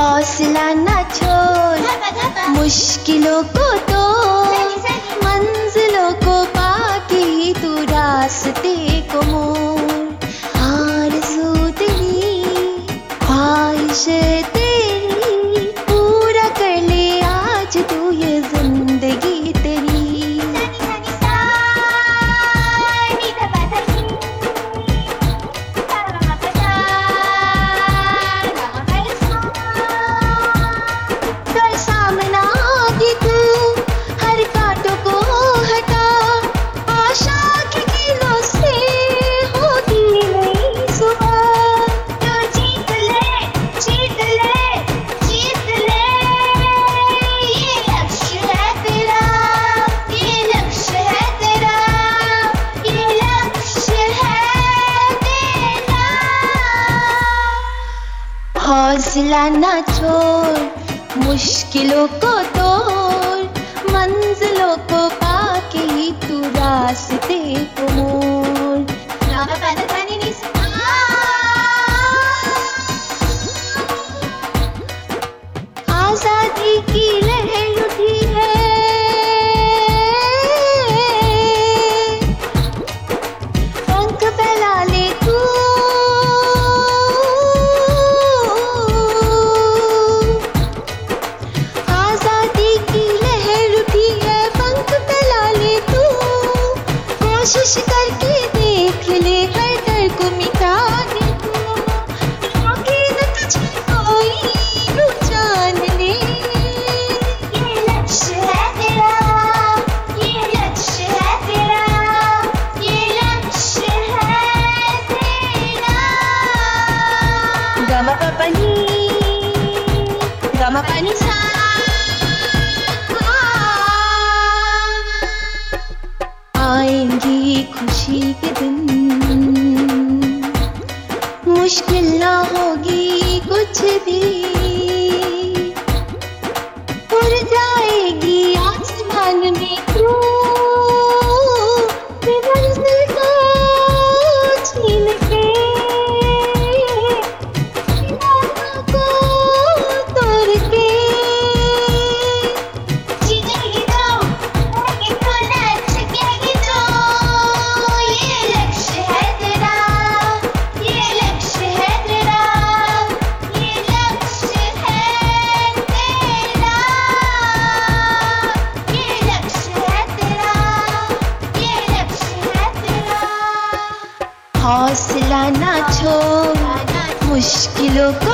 हौसला न छोड़ मुश्किलों को तो मंजिलों को बाकी तू रास्ते को मोड़। हार तेरी ख्वाहिश हौसला ना छोड़ मुश्किलों को तो Gamapanisa. आएँगी खुशी के दिन मुश्किल ना होगी कुछ भी हौसला ना छोड़ मुश्किलों को